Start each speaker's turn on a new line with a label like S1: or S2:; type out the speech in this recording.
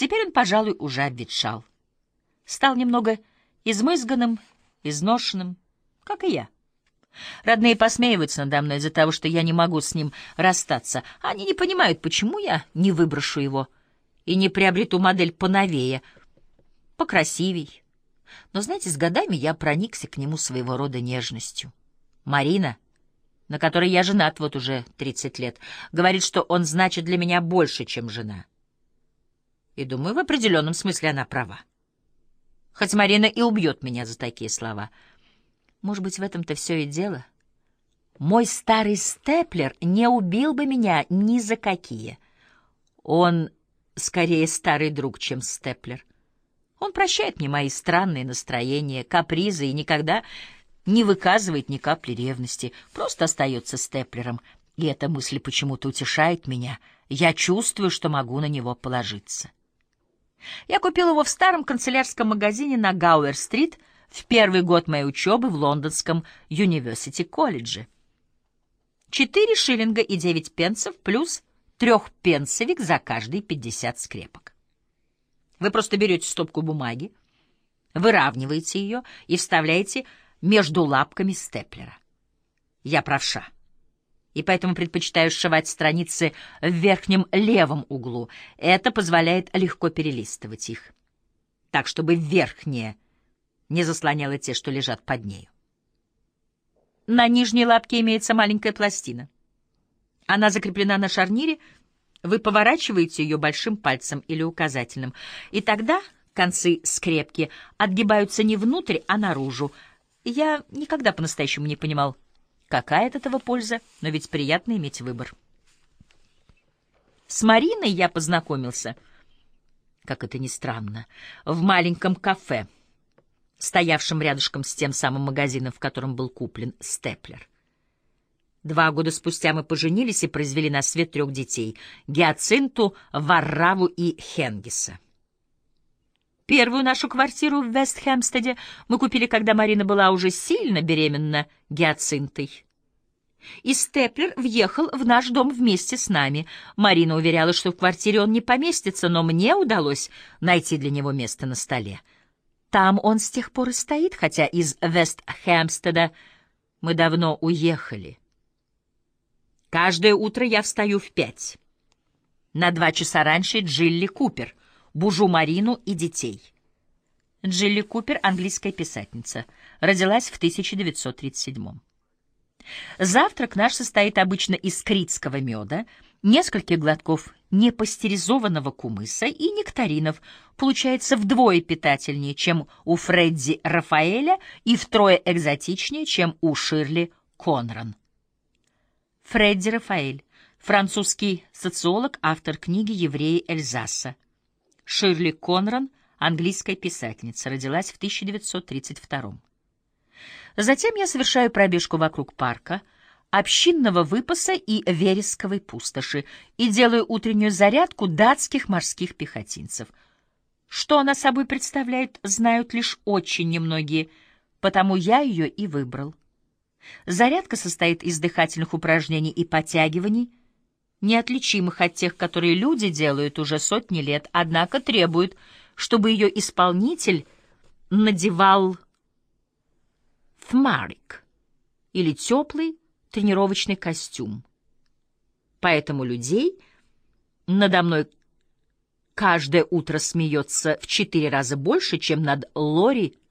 S1: Теперь он, пожалуй, уже обветшал. Стал немного измызганным, изношенным, как и я. Родные посмеиваются надо мной из-за того, что я не могу с ним расстаться. Они не понимают, почему я не выброшу его и не приобрету модель поновее, покрасивей. Но, знаете, с годами я проникся к нему своего рода нежностью. Марина, на которой я женат вот уже 30 лет, говорит, что он значит для меня больше, чем жена. И думаю, в определенном смысле она права. Хоть Марина и убьет меня за такие слова — может быть, в этом-то все и дело? Мой старый степлер не убил бы меня ни за какие. Он скорее старый друг, чем степлер. Он прощает мне мои странные настроения, капризы и никогда не выказывает ни капли ревности, просто остается степлером. И эта мысль почему-то утешает меня. Я чувствую, что могу на него положиться. Я купил его в старом канцелярском магазине на Гауэр-стрит — в первый год моей учебы в лондонском Юниверсити-колледже. Четыре шиллинга и девять пенсов плюс трехпенсовик за каждые пятьдесят скрепок. Вы просто берете стопку бумаги, выравниваете ее и вставляете между лапками степлера. Я правша, и поэтому предпочитаю сшивать страницы в верхнем левом углу. Это позволяет легко перелистывать их, так чтобы верхнее не заслоняла те, что лежат под нею. На нижней лапке имеется маленькая пластина. Она закреплена на шарнире, вы поворачиваете ее большим пальцем или указательным, и тогда концы скрепки отгибаются не внутрь, а наружу. Я никогда по-настоящему не понимал, какая от этого польза, но ведь приятно иметь выбор. С Мариной я познакомился, как это ни странно, в маленьком кафе — стоявшим рядышком с тем самым магазином, в котором был куплен степлер. Два года спустя мы поженились и произвели на свет трех детей — Гиацинту, Варраву и Хенгиса. Первую нашу квартиру в Вестхэмстеде мы купили, когда Марина была уже сильно беременна Гиацинтой. И Степлер въехал в наш дом вместе с нами. Марина уверяла, что в квартире он не поместится, но мне удалось найти для него место на столе. Там он с тех пор и стоит, хотя из Вестхэмстеда мы давно уехали. Каждое утро я встаю в пять. На два часа раньше Джилли Купер, бужу Марину и детей. Джилли Купер — английская писательница, родилась в 1937 Завтрак наш состоит обычно из критского меда, нескольких глотков непастеризованного кумыса и нектаринов получается вдвое питательнее, чем у Фредди Рафаэля и втрое экзотичнее, чем у Ширли Конран. Фредди Рафаэль, французский социолог, автор книги «Евреи Эльзаса». Ширли Конран, английская писательница, родилась в 1932 Затем я совершаю пробежку вокруг парка — общинного выпаса и вересковой пустоши и делаю утреннюю зарядку датских морских пехотинцев. Что она собой представляет, знают лишь очень немногие, потому я ее и выбрал. Зарядка состоит из дыхательных упражнений и подтягиваний, неотличимых от тех, которые люди делают уже сотни лет, однако требуют, чтобы ее исполнитель надевал фмарик или теплый тренировочный костюм. Поэтому людей надо мной каждое утро смеется в четыре раза больше, чем над Лори